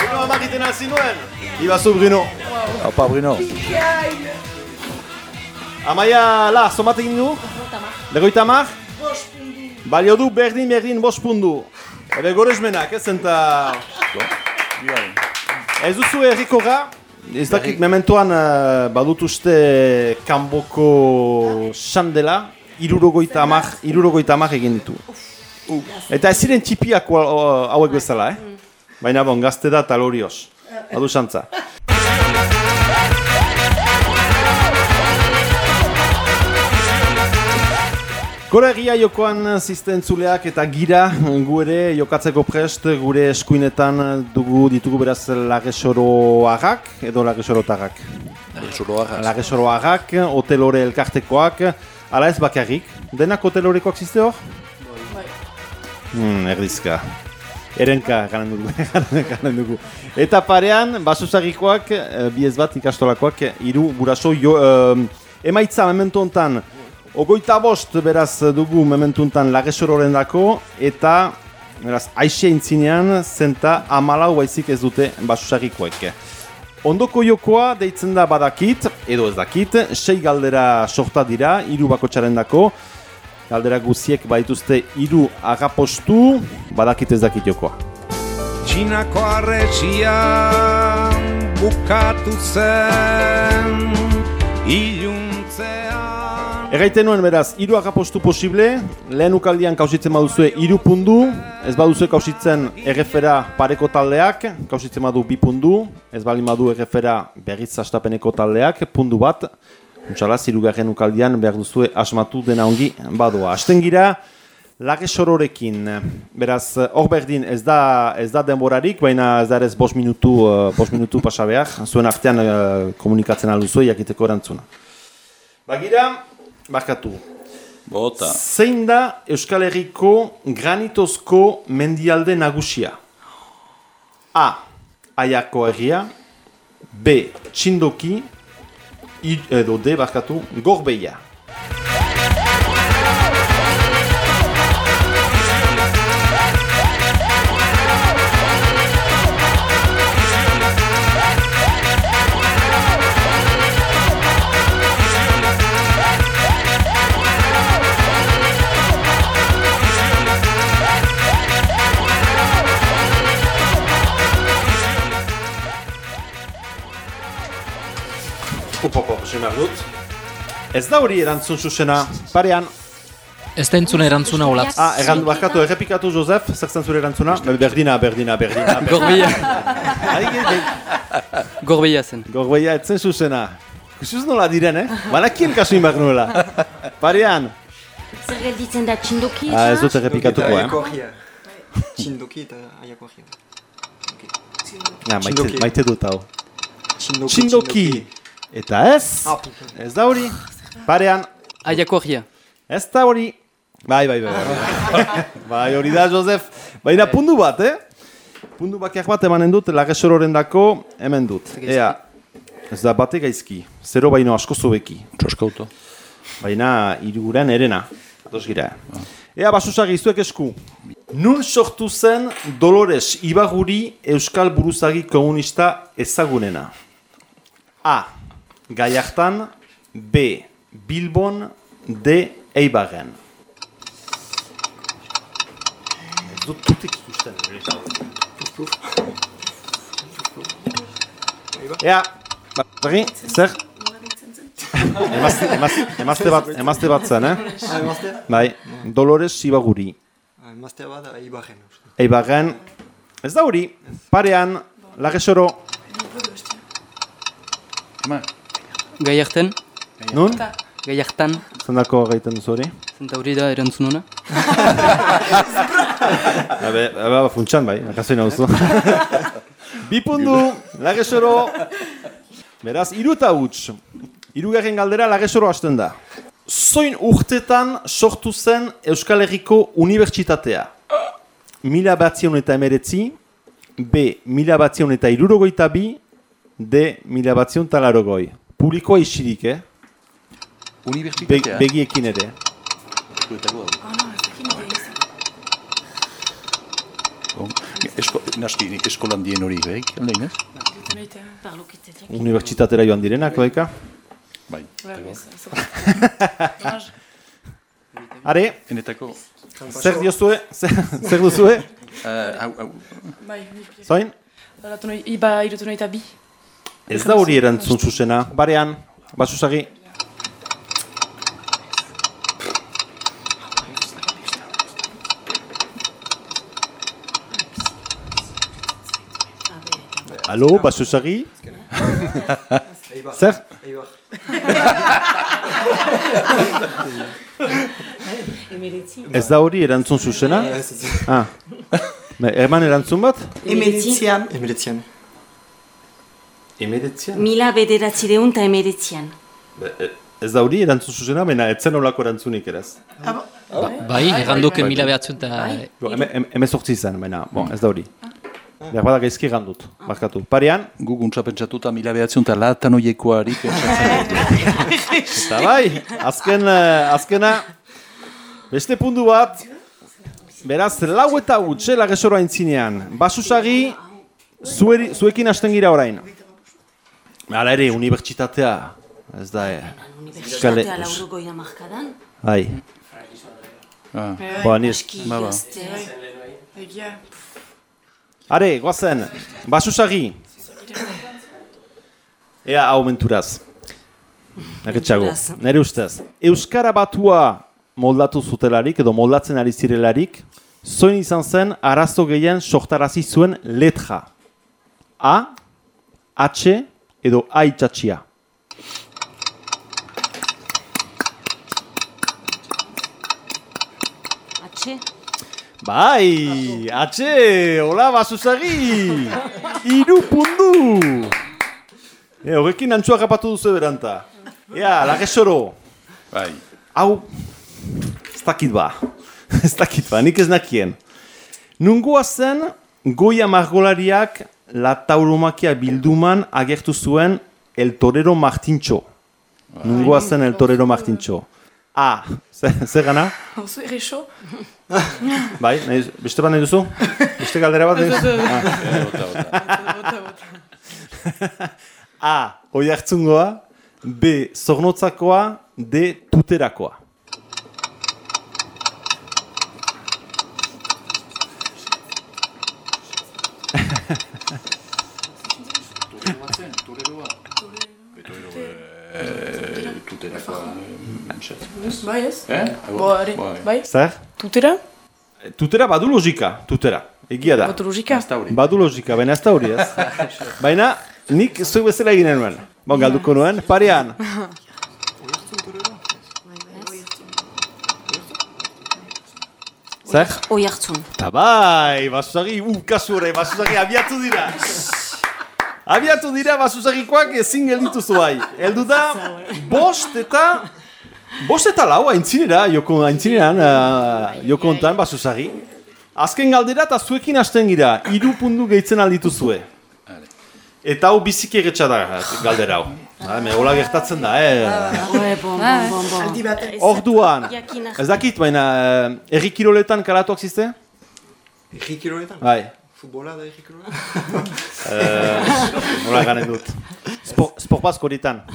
C: Hino amak iten alzi nuen. Ibazu Bruno.
D: Opa, Bruno.
C: Amaia, la, somat egin du? Legoita mar? Balio du berdin berdin bost pundu. Ebe goresmenak, ez zenta... Ez duzu errikorra, ez dakit mementoan uh, badut uste kanboko xandela, irurogoita amak, irurogoita amak egin ditu. Eta ez ziren txipiak hauek bezala, eh? Baina bon, gazte da talorioz. Adu xantza. Gora egia jokoan ziztentzuleak eta gira gu ere jokatzeko prest gure eskuinetan dugu ditugu beraz lagesoroagak edo lagesorotarrak.
D: Lage soro arras.
C: Lagesoroagak, hotelore elkartekoak, ala ez bakarrik. Denak hotelorekoak zizte hor? Hmm, erdizka. Erenka ganen dugu, [LAUGHS] ganen dugu. Eta parean, basusagikoak, eh, biez bat ikastolakoak, hiru buraso jo, eh, emaitza mementu hontan, ogoita bost beraz dugu mementu hontan lagesororen dako, eta beraz, aixe intzinean, zenta amalau baizik ez dute basusagikoek. Ondoko jokoa deitzen da badakit, edo ez dakit, sei galdera sorta dira, hiru bakotxaren dako, Galdera guziek baituzte hiru agapostu, badakit ez dakit jokoa.
I: Txinako arretxia bukatu zen iluntzean
C: Erraiten nuen beraz, hiru agapostu posible, lehen ukaldian kausitzen baduzue hiru pundu, ez baduzue kausitzen errefera pareko taldeak, kausitzen badu bi pundu, ez bali badu errefera berriz astapeneko taldeak, pundu bat, Untxala, zirugarren ukaldian behar duzue asmatu dena ongi badoa. Asten gira, lage sororekin, beraz, hor berdin ez da, ez da denborarik, baina ez da ez bost minutu, uh, minutu pasa behar, zuen artean uh, komunikatzen alduzue jakiteko erantzuna. Bagira, barkatu.
D: Bota.
C: Zein da Euskal Herriko granitozko mendialde nagusia? A. Aiako herria B. Txindoki I, edo D. Barkatu, Gorbeia. Ez da hori erantzun zuzena, parean.
H: Ez da entzuna erantzuna olatz.
C: Ah, errandu barkatu, errepikatu Josef, zer zen zure erantzuna? Berdina, berdina, berdina.
H: Gorbeia. Gorbeia zen.
C: Gorbeia, etzen zuzena. Kusuz nola diren, eh? Banakien kasu inbak nuela. Parean.
F: Zer gelditzen da txindoki?
C: Ah, ez dut errepikatuko, eh? [LAUGHS]
G: Txindoki eta aiako ahia.
C: Na, maite, maite dut hau.
G: Txindoki.
C: Txindoki. Eta ez?
G: Ah.
C: Ez da hori. Parean.
H: Aiako agia.
C: Ez da hori. Bai, bai, bai. Bai, [LAUGHS] bai hori da, Josef. Baina pundu bat, eh? Pundu bakiak bat emanen dut, lagesororen dako, hemen dut. Ea, ez da bate gaizki. Zero baino asko zobeki.
D: Txoskauto.
C: Baina iruguren erena. Ados gira. Ea, basusagi, izuek esku. Nun sortu zen Dolores Ibaguri Euskal Buruzagi Komunista ezagunena? A. Gaiartan B. Bilbon D. Eibarren Ez dut tutik ikusten. Ea, bagi, zer? Emazte, emazte, emazte bat, emazte bat zen, eh?
G: Emazte?
C: Bai, Dolores Ibaguri.
G: Emaztea bat, Ibarren. uste.
C: Eibarren, ez da hori, parean, lagesoro,
D: Ema,
H: Gaiarten,
C: nun?
H: Gaiartan,
C: Zendako gaiten duzu hori?
H: zenta hori da erantzunona.
C: Habe, [LAUGHS] habe, funtsan bai, akaso nauzu. Bipundu, lagesoro, beraz, iru eta huts. Irugarren galdera lagesoro hasten da. Zoin urtetan sortu zen Euskal Herriko Unibertsitatea? Mila batzion eta emeretzi, B. Mila batzion eta irurogoita bi, D. Mila batzion eta larogoi. Publikoa isirik, eh? Be,
D: Unibertsitatea.
C: begiekin ere.
D: Eskuetako hau. Bon, Esko, naski, nik eskolan dien hori, bai? Aldein, ez?
C: Unibertsitatera joan direnak, doika?
D: Bai. [LAUGHS]
C: Are,
D: Enetako,
C: zer diozue? Zer, duzue?
D: uh, hau, hau,
N: Bai,
C: Zoin?
N: iba irutu nahi eta bi.
C: Ez da hori erantzun zuzena. Barean, basusagi. Alo, basusagi?
G: Eibar.
C: Zer? Ez da hori erantzun zuzena?
G: Ez, ez.
C: Ah. Eman erantzun bat?
M: Emeretzian.
G: Emeretzian.
C: Emeretzian?
F: Mila bederatzireun eta emeretzian.
C: Ez da hori erantzun zuzena, baina etzen olako erantzunik eraz.
H: Bai, erranduke mila behatzen eta...
C: Eme, emezortzi zen, baina, bon, ez da hori. Behar bada gaizki gandut, barkatu. Parean,
D: gu guntza pentsatuta mila behatzen eta latan oiekoari pentsatzen [LAUGHS]
C: eta bai, azken, eh, azkena, beste puntu bat, beraz, lau eta utxe lagesoro aintzinean. Basusagi, zueri, zuekin hasten gira orain. Hala ere, unibertsitatea, ez da, eh,
F: Unibertsitatea laurogoia markadan.
C: Bai.
D: Ah.
C: Ba, ni,
D: Ba, ba.
N: Egia.
C: Are, goazen, basusagi. Ea hau menturaz. Naketxago, nire ustez. Euskara batua moldatu zutelarik edo moldatzen ari zirelarik, zoin izan zen arazo gehien sortarazi zuen letra. A, H edo A itxatxia.
F: Atxe?
C: Bai, H, hola basusagi! Iru pundu! E, horrekin antzua kapatu duzu beranta. Ea, lagesoro.
D: Bai.
C: Hau, ez dakit ba. [LAUGHS] ez dakit ba, nik ez nakien. Nungoa zen, goia margolariak la tauromakia bilduman agertu zuen El Torero Martintxo. Nungoa zen El Torero Martintxo. A, zer, gana?
N: Errexo? [LAUGHS]
C: Bai, nahi, beste bat nahi duzu? Beste galdera bat? nahi duzu? Ah. [LAUGHS] A. Oi hartzungoa. B. Zornotzakoa. D. Tuterakoa.
D: Tuterakoa, pentsatzen.
N: Bai ez?
D: Eh?
N: Are, bai?
C: Zer?
N: Tutera?
C: Tutera badu logika, tutera. Egia da.
N: Batu logika?
C: Badu logika, baina ez da hori ez. baina nik zuek bezala egin nuen. Bon, galduko nuen, parean. Zer?
F: Oi hartzun.
C: Ta bai, basusagi, uh, kasu horre, basusagi abiatu dira. Abiatu dira basusagikoak ezin gelditu zuai. Eldu da, bost eta... Bost eta lau aintzinera, joko aintzineran, uh, joko ontan basusagi. Azken galdera eta zuekin hasten gira, hiru puntu gehitzen alditu zue. Eta hau biziki egetxa da galdera hau. Ha, me hola gertatzen da, eh?
M: Bat.
C: Orduan, ez dakit, baina eh, erri kiroletan karatuak zizte?
G: Erri kiroletan?
C: Bai.
G: Futbola da erri kiroletan?
C: Eh, Hola gane dut. Spo- Sport basko horitan. [LAUGHS]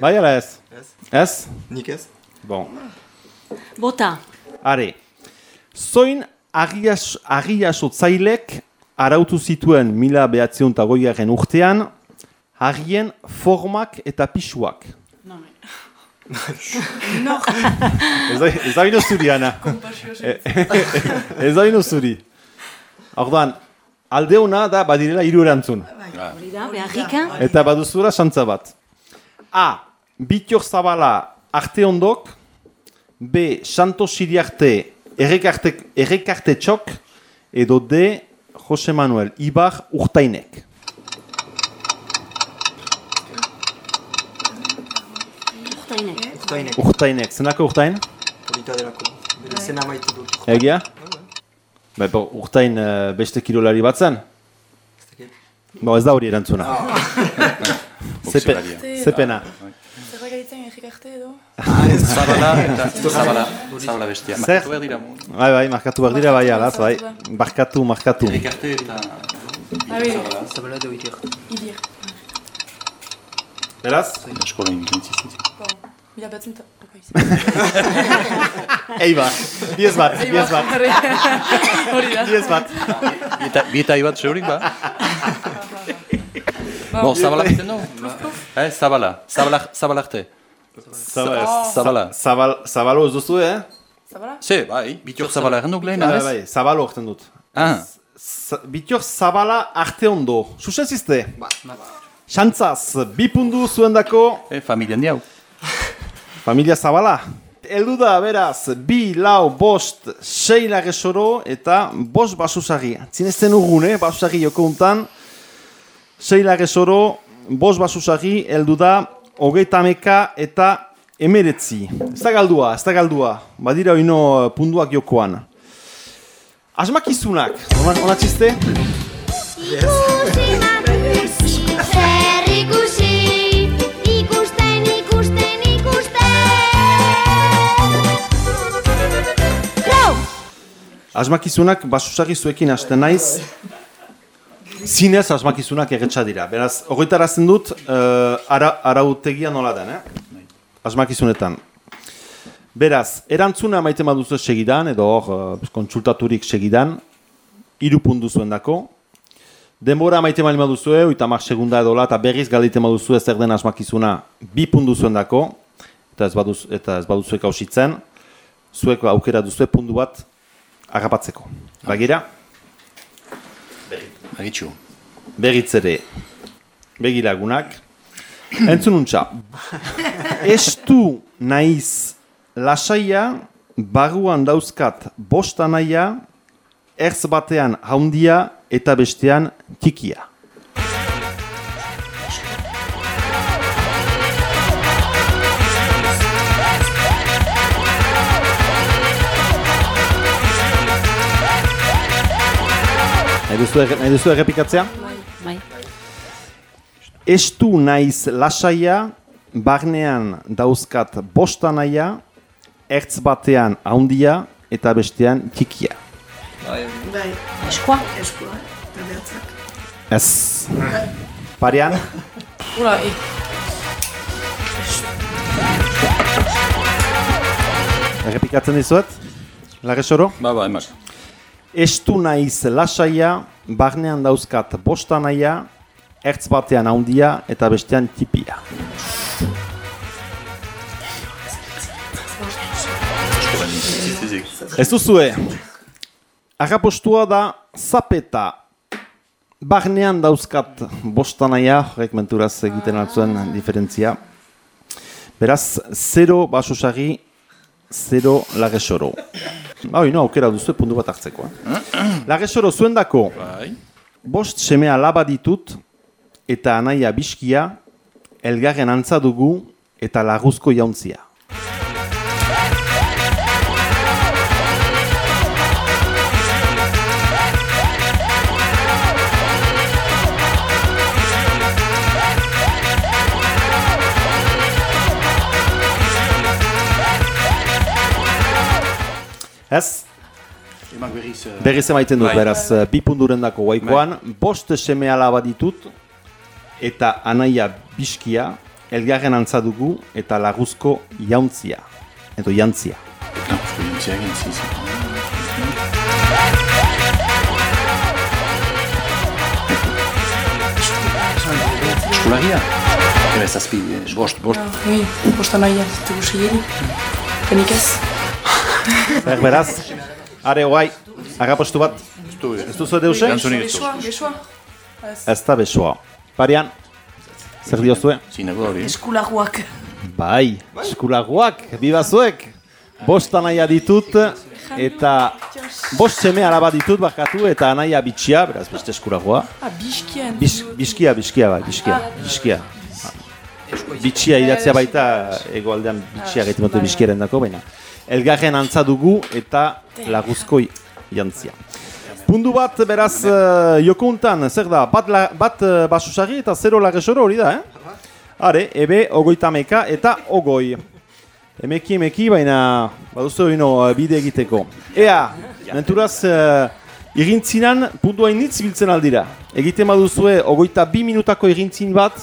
C: Bai ala ez?
G: Ez.
C: Ez?
G: Nik ez?
C: Bon.
F: Bota.
C: Are, zoin agias, agiasotzailek arautu zituen mila behatzion eta goiaren urtean, agien formak eta pisuak. [LAUGHS] Ez da- ez da ino zuri, Ana. Eh, [LAUGHS] Ez da ino zuri. Orduan, alde hona da badirela hiru erantzun.
F: Hori da, beharrika.
C: Eta baduzura santza bat. A. Bitor zabala arte ondok. B. Santo Siriarte errekarte, txok. Edo D. Jose Manuel Ibar urtainek.
F: Urtainek.
G: Urtainek.
C: Urtainek. Zenako urtain?
G: Polita delako. Bere zena maitu dut.
C: Egia? Ba, urtain eh, beste kirolari bat zen? Bo, ez da hori erantzuna. [LAUGHS] Zepe,
D: Boxeolaria.
C: zepena.
N: Zerbait gaitzen egik arte edo?
D: Zabala [LAUGHS] eta zabala. Zabala bestia.
C: Zer? Bai, bai, markatu behar dira, bai, alaz, bai. Markatu, markatu.
D: Erikarte eta...
N: Ah, oui.
H: Zabala da idir.
N: Idir.
C: Beraz?
D: Eskola.
N: Bon. Mila batzen ta... [LAUGHS]
C: Eibar, biez bat, biez bat.
N: Hori da.
C: Biez bat.
D: Bieta, ibat zeurik ba? Bon, zabala du? Eh, zabala. Zabala, zabala arte.
C: Zabal,
D: Zabala.
C: zabal, zabalo ez duzu, eh?
N: Zabala?
D: Ze, bai, bitor zabala errenduk lehen,
C: Bai,
D: ez?
C: bai, zabalo orten dut.
D: Ah,
C: Bitor zabala arte ondo. Susen zizte? Xantzaz, bi pundu zuendako
D: eh, familian diau.
C: familia zabala. Eldu da, beraz, bi, lau, bost, sei lagesoro eta bost basusagi. Zinezten urgun, eh, basusagi joko untan. Sei lagesoro, bost basusagi, eldu da, hogeita meka eta emeretzi. Ez da galdua, ez da galdua. Badira oino eh, punduak jokoan. Asmakizunak, ona, txiste?
J: Zer ikusi, ikusten, ikusten, ikusten.
C: Asmakizunak basusagi zuekin hasten naiz. Zinez asmakizunak erretxa dira. Beraz, horretarazten dut, uh, ara, arautegia nola den, eh? Asmakizunetan. Beraz, erantzuna maite baduzu segidan, edo hor, uh, kontsultaturik segidan, hiru puntu zuen dako. Denbora maite bali baduzu, oita mar segunda edo eta berriz galite baduzu zer den asmakizuna, bi puntu zuen dako, eta ez, baduz, eta ez baduzuek hausitzen, zuek aukera duzue puntu bat agapatzeko. Bagira,
D: Agitxu.
C: berriz ere, begilagunak, entzun untxa, estu naiz lasaia, barruan dauzkat bosta naia, erz batean haundia eta bestean tikia. Nahi duzu, erre- nahi duzu errepikatzea?
F: Bai.
C: Estu naiz lasaia, barnean dauzkat bosta naia, ertz batean haundia eta bestean tikia.
M: Bai.
F: Eskoa?
M: Eskoa. Eta behatzak.
C: Ez. Parean?
N: Ula, e.
C: Errepikatzen dizuet? Lagesoro?
D: Ba, ba, emak.
C: Estu naiz lasaia, barnean dauzkat bosta naia, ertz batean haundia eta bestean tipia. Ez duzue, agapostua da zapeta barnean dauzkat bostanaia, horrek menturaz egiten altzuen diferentzia. Beraz, 0 basosari, 0 lagesoro. Ba, hori, no, aukera duzu puntu bat hartzeko. Eh? lagesoro zuen dako, bost semea laba ditut, eta anaia biskia, elgarren antza dugu, eta laguzko jauntzia. Ez?
D: Emak berriz... eh,
C: Berriz emaiten dut,
D: bai.
C: beraz, eh, bi pundurendako guaikoan, bost seme alaba ditut, eta anaia biskia, elgarren antza dugu, eta laguzko jauntzia. Edo jantzia.
D: Laguzko. Eskularia? Ebe, zazpi, eh, bost, bost.
N: Oui, bosta nahi, ez dugu segiri. Penik ez.
C: Zer, beraz, are guai, agapostu bat. Ez duzu deuse?
N: Bexua, bexua.
C: Ez da besoa. Parian, zer diozue?
D: Zinago hori.
N: Eskulaguak.
C: Bai, eskulaguak, bibazuek. Bost anaia ditut, eta bost seme alaba ditut bakatu, eta anaia bitxia, beraz beste eskulagoa.
N: Ah.
C: Bis, biskia, biskia bai, biskia, biskia. Bitxia idatzea baita, egoaldean bitxia gaitu motu biskiaren dako, baina. Elgarren antza dugu eta laguzkoi jantzia. Pundu bat, beraz, uh, joko untan, zer da, bat, la, bat uh, basusari eta zero lagesoro hori da, eh? Are, ebe, ogoita meka eta ogoi. Emeki, emeki, baina, baduzu ino, uh, bide egiteko. Ea, menturaz, uh, irintzinan puntu hainitz biltzen aldira. Egiten baduzue, ogoita bi minutako irintzin bat,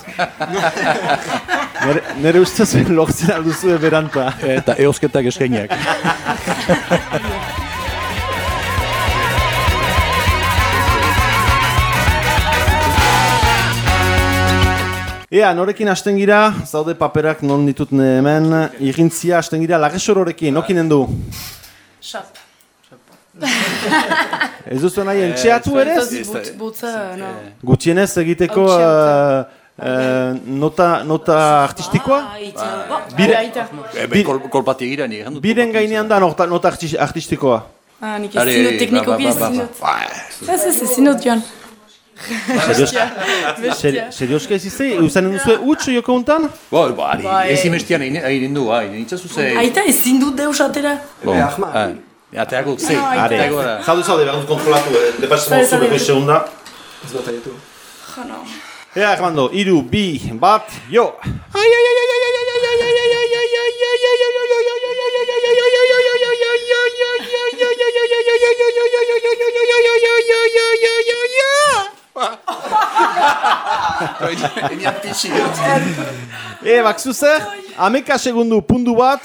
C: [LAUGHS] nere, nere ustez lortzen alduzue beranta.
D: Eta eosketak eskainiak. [LAUGHS]
C: Ea, norekin hasten gira, zaude paperak non ditut hemen, irintzia hasten gira lagesororekin, nokinen du?
N: Xap.
C: Ez duzu nahi entxeatu ere? Gutxienez egiteko uh, uh, nota, nota artistikoa? Bire-
N: Aita.
D: Ebe, kol, kolpati egira nire.
C: Biren gainean da nota, nota artis- artistikoa.
N: Ah, nik ez zinut teknikoki ez zinut. Ez, ez, ez zinut joan.
C: Serioska ez izte, usanen duzue utxo joko untan?
D: Bo, bo, ari,
N: Bai.
D: ez imestian egin du, bai, nintzazu ze...
N: Aita ez zindut deus atera.
D: Bon, ah, ateako ze,
N: Ah,
C: Are,
D: ateako da.
C: zaude zaude, behar dut kontrolatu, eh, depasez mozu beko segunda.
G: Ez bat aietu.
N: Jano.
C: Ea, Armando, iru, bi, bat, jo!
D: Enian pixi.
C: E, bakzu zer, ameka segundu pundu bat,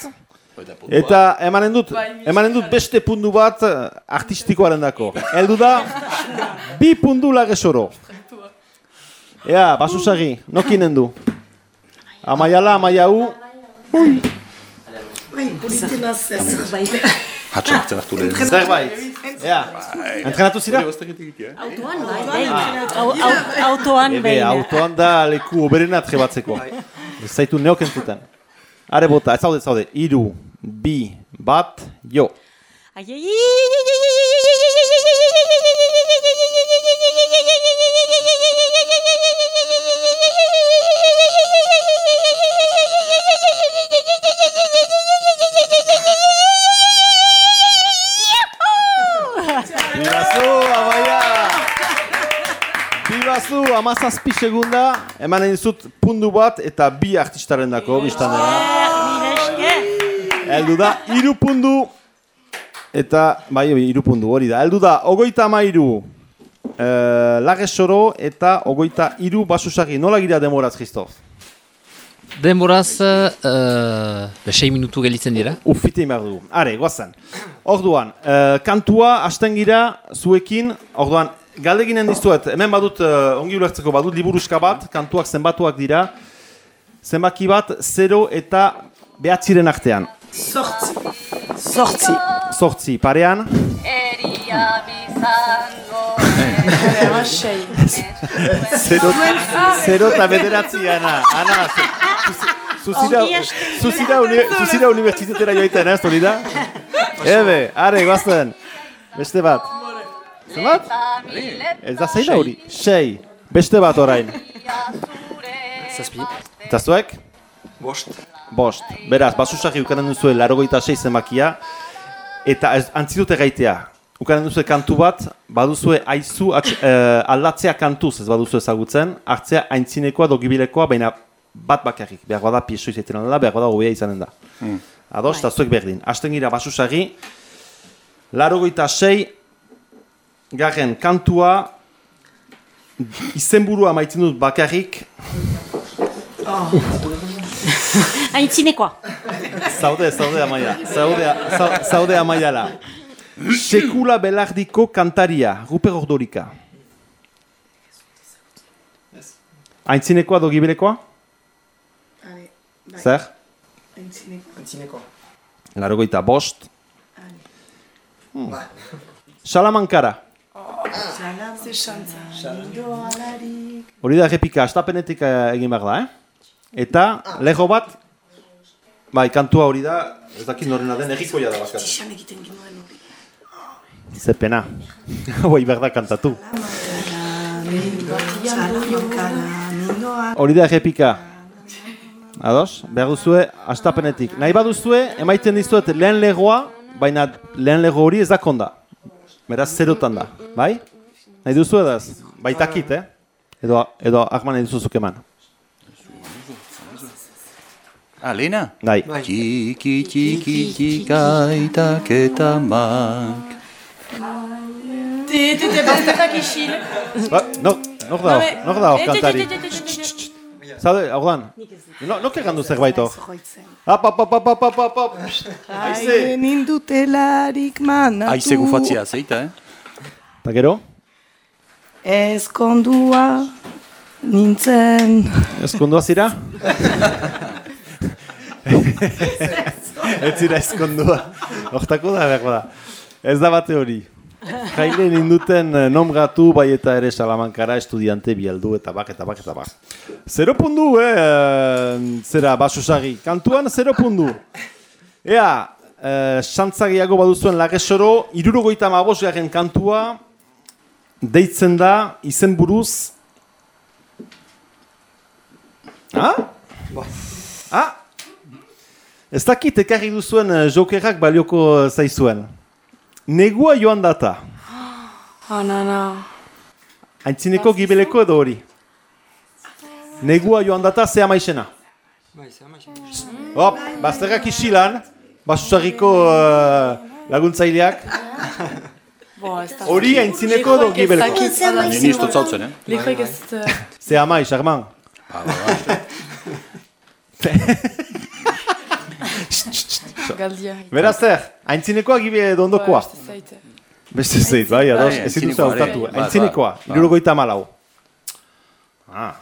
C: eta emanen dut, emanen dut beste pundu bat eh, artistikoaren dako. Eldu da, bi pundu lagesoro. Ea, basusagi, nokinen du. Amaiala, amaiau,
M: Bai, politena zer zerbait.
D: Hatsa hartzen hartu lehen.
C: zerbait. Ea, entrenatu zira?
F: Autoan, bai, bai. Au- au- Autoan, bai.
C: autoan da leku oberena trebatzeko. Ez zaitu neok entzuten. Are bota, ez zaude, ez zaude. Iru, bi, bat, jo.
F: Ai, ai, ai, ai,
C: Bibazu, amaia! Bibazu, amazazpi segunda, emanen dizut pundu bat eta bi artistaren dako, biztan dena. Eldu da, iru pundu, eta, bai, bai, iru pundu, hori da. Eldu da, ogoita amairu, eh, lagesoro eta ogoita iru basusagi. Nola gira demoraz, Christoph?
H: Denboraz, uh, sei minutu gelitzen dira.
C: Ufite imar dugu. Are, guazan. Orduan, eh, kantua hasten gira zuekin, orduan, galdeginen dizuet, hemen badut, eh, ongi ulertzeko badut liburuska bat, kantuak zenbatuak dira, zenbaki bat, 0 eta behatziren artean.
M: Sortzi.
N: Sortzi.
C: Sortzi, parean,
J: Eria bizango.
C: Zero, zero eta bederatzi, Ana. Ana, zu- zuzira, zuzira, uni, zuzira unibertsitetera joiten, ez, hori da? Ebe, are, guazten. Beste bat. Zenbat? Ez da zein da hori? Sei. Beste bat orain.
G: Zazpi.
C: Eta zuek?
G: Bost.
C: Bost. Beraz, basusaki ukanen duzue larogeita sei zenbakia. Eta ez, antzidute gaitea. Ukanen duzue kantu bat, baduzue aizu atx, eh, aldatzea kantuz ez baduzu ezagutzen, hartzea aintzinekoa dogibilekoa, baina bat bakarrik. Behar bada pieso izaiten dela, behar bada hobea izanen da.
D: Mm.
C: Ados, eta zuek berdin. Asten gira basusagi, larogeita sei, garen kantua, izenburua maitzen dut bakarrik, [LAUGHS]
F: Aintzinekoa.
C: Zaude, zaude amaia. Zaude, zau- zaude amaiala. Sekula belardiko kantaria, Ruper Ordorika. Aintzinekoa do giberekoa? Zer?
G: Antzineko.
C: Larogoita bost. Hmm. Salamankara.
N: Ze xantza. Nidoalarik.
C: Hori da errepika, astapenetik eh, egin behar da, eh? Eta, lego bat, bai, kantua hori da, ez dakit norena den, egikoia da baskatzen.
N: Txan egiten ginuen hori.
C: Ze pena. Hoi [LAUGHS] behar da kantatu. Hori da errepika. Ados? Behar duzue, astapenetik. Nahi baduzue, emaiten dizuet lehen legoa, baina lehen lego hori ez da konda. Beraz, zerotan da. Bai? Nahi duzu edaz? Baitakit, eh? Edo, edo ahman nahi duzuzuk eman.
D: Ah, lehena?
C: Bai.
D: Txiki, txiki, txikaitak eta mak.
N: Ti, ti, ti, bazterrak isil.
C: Ba, no, nok da hor, nok da hor kantari. Zaude, hau dan. No, nok egan du zerbait hor. Hap, hap, hap, hap, hap, hap, hap. Aize.
N: Aire nindutelarik manatu.
D: Aize gufatzia, zeita, eh?
C: Eta gero?
N: Ezkondua nintzen.
C: Ezkondua zira? [LAUGHS] Ez zira ezkondua. Hortako da, behar da. Ez da bate hori. Jaile ninduten eh, nomgatu bai eta ere salamankara estudiante bialdu eta bak eta bak eta bak. Zero pundu, eh? eh, Zera, basusagi. Kantuan zero pundu. Ea, eh, xantzagiago baduzuen lagesoro, irurogoita mabos garen kantua, deitzen da, izen buruz, Ha? Ha? Ez dakit ekarri duzuen eh, jokerrak balioko eh, zaizuen. Negua joan data. [GASPS]
N: Oh, na, na.
C: Aintzineko gibeleko edo hori. Negua joan data ze amaixena.
G: Bai, ze amaixen.
C: Hop, bazterrak isilan, basusarriko uh, laguntzaileak. [LAUGHS] Hori aintzineko edo gibeleko.
D: Nini dut zautzen, eh?
N: Likoik ez... eh,
C: Ze amai, Charman.
D: Ah, ba, ba. [LAUGHS]
N: Galdia.
C: Beraz zer, aintzinekoa gibe dondokoa.
N: Ba.
C: Beste zeit, bai, ados,
D: Bai,
C: ez
D: aintzinekoa,
C: hautatu.
D: bai, bai,
C: Aintzinekoa, irurogoita malau. Ah.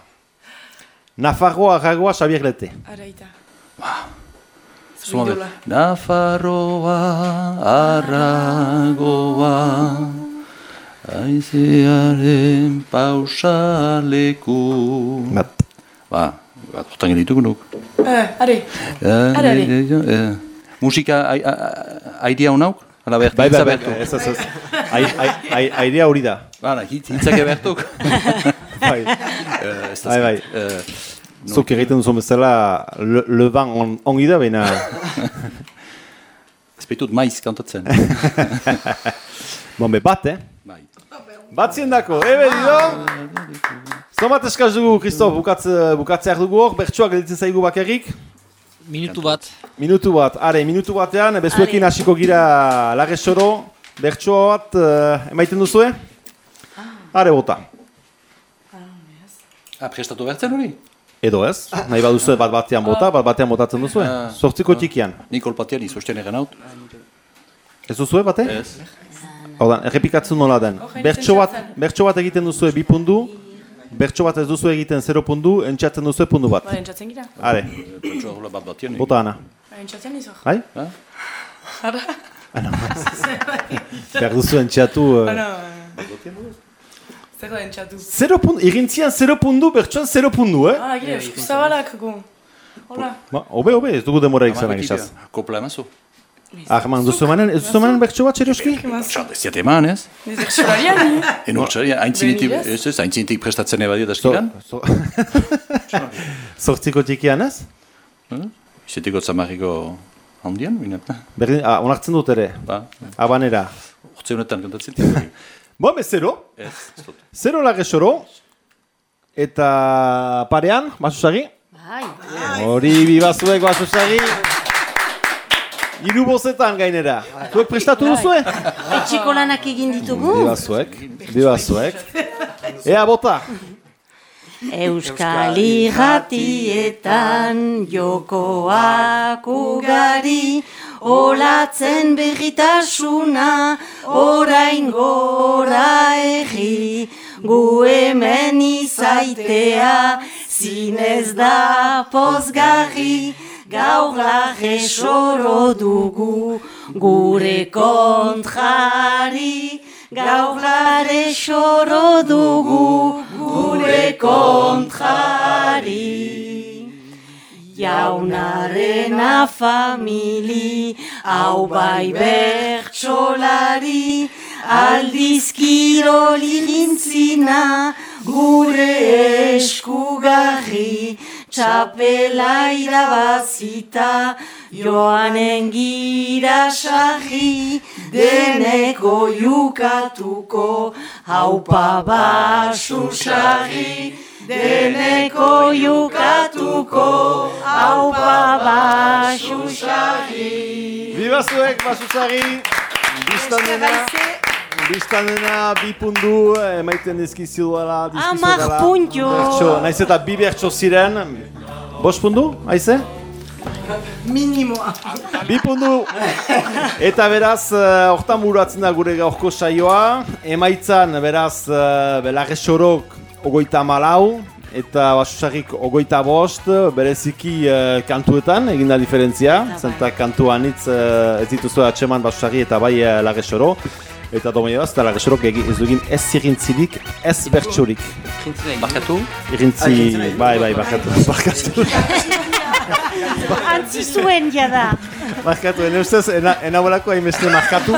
C: Nafarroa, Aragoa, Xabier Lete.
N: Araita.
D: Suave. Nafarroa, Arragoa, aizearen pausaleku.
C: Bat.
D: Ba, bat hortan gelitu gunuk.
N: Eh, are. Are, are.
D: Musika ai- ai- aidia honauk? Ala behar,
C: Bai, bai, bai,
D: behartu.
C: ez, ez, ez. Ai- ai- ai- Airea hori da.
D: Bala, hitz- hitzak behartuk. [LAUGHS]
C: Bai.
D: Eh,
C: Bai, bai.
D: zait, eh,
C: Zuk egiten duzu bezala, le, le on, ongi da, baina... [LAUGHS]
D: Ez baitut maiz kantatzen. [LAUGHS]
C: bon, be, bat, eh?
D: Bai.
C: Bat ziendako, ebe, dido! Zomat eskaz dugu, Kristof, bukatze, bukatzeak dugu hor, bertsuak gelditzen zaigu bakarrik?
H: Minutu bat.
C: Minutu bat, are, minutu batean, bezuekin hasiko gira lagesoro, bertsoa bat, uh, emaiten duzue? Are, bota.
D: Ah, prestatu bertzen hori?
C: Edo ez, nahi baduzue bat batean bota, bat batean botatzen duzue.
D: Ah.
C: Sortziko txikian.
D: Nikol Patiari, sosten egen haut.
C: Ez duzue bate?
D: Ez.
C: Hau da, errepikatzen nola den. Bertso bat, bertso bat egiten duzue bi pundu, bertso bat ez duzu egiten 0 pundu, entxatzen duzue pundu bat.
N: Ba, entzatzen gira.
C: Are,
D: Pentsa hola bat batien.
C: bota ana.
N: Ba, entzatzen izor.
C: Bai?
D: Ha?
N: Ara. [LAUGHS]
C: Behar duzu entxatu... Uh,
N: Ana. Zer da entxatu.
C: Zero pundu, irintzian zero pundu, bertsoan zero pundu, eh?
N: Ah, gira, eskuzabalak gu. Hola.
C: Ba, Obe, obe, ez dugu demora izanak izaz.
D: Kopla emazu.
C: Ah, man, duzu manen, ez duzu manen bertso bat, serioski?
D: Ez ziat eman, ez?
N: Ez bertsolarian, ni.
D: En urtsaria, haintzinetik,
N: Benidez?
D: ez ez, haintzinetik prestatzen ebadio da estiran.
C: Zortziko txikian ez?
D: Izetiko tzamarriko handian, binet.
C: Berdin, ah, onartzen dut ere,
D: Ba,
C: abanera.
D: urtze honetan kantatzen.
C: Bo, be, [LAUGHS] zero.
D: Ez, ez dut.
C: Zero lagesoro. Eta parean, basusagi?
F: Bai.
C: Hori bibazuek basusagi. Hiru bozetan gainera. Zuek prestatu duzue?
F: Etxeko lanak egin ditugu.
C: Bibazuek, bibazuek. Ea bota.
F: Euskal irratietan jokoak ugari, olatzen berritasuna, orain gora egi, gu hemen izaitea, zinez da pozgarri, gaur lage soro dugu, gure kontrari, gaur lare soro dugu, gure kontrari. Jaunarena famili, hau bai bertsolari, aldizkiro lintzina, gure eskugarri, txapela irabazita, joanen gira sarri, deneko jukatuko, haupa basu sarri, deneko jukatuko, haupa basu sarri.
C: Bibazuek basusagi. Bistan dena. Bistan dena bi pundu emaiten dizkizu dela. dizkizu
F: Hamar
C: dela.
F: puntu.
C: Bertso, Naiz eta bi bertso ziren. Bost pundu, haize?
M: Minimoa.
C: Bi pundu. Eta beraz, eh, hortan buratzen da gure gaurko saioa. Emaitzan, beraz, uh, belarresorok ogoita malau. Eta basusagik ogoita bost, bereziki eh, kantuetan, egin da diferentzia. Zenta kantuan hitz eh, ez dituzu atxeman basusagi eta bai uh, lagesoro. Eta domaia bat, eta lagesorok egi- ez dugin ez irintzilik, ez bertsurik.
H: Barkatu?
C: Irintzi, bai, bai, barkatu, [LAUGHS] barkatu.
F: Antzi zuen jada.
C: Barkatu, ene ustez, ena, enabolako hainbeste markatu.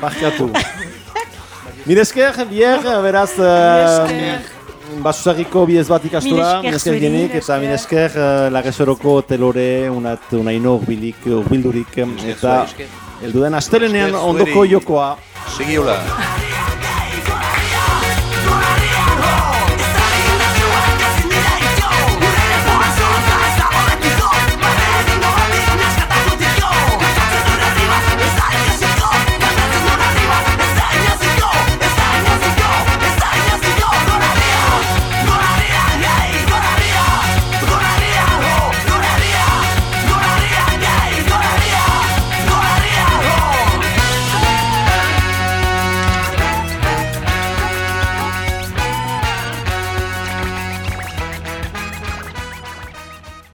C: Barkatu. Miresker, bier, beraz, uh, basusagiko biez bat ikastura,
F: Mil esker
C: miresker
F: zuri.
C: genik, eta miresker uh, lagesoroko telore, unat, unaino urbilik, urbildurik, eta. Elduden astelenean ondoko jokoa.
D: Segiola.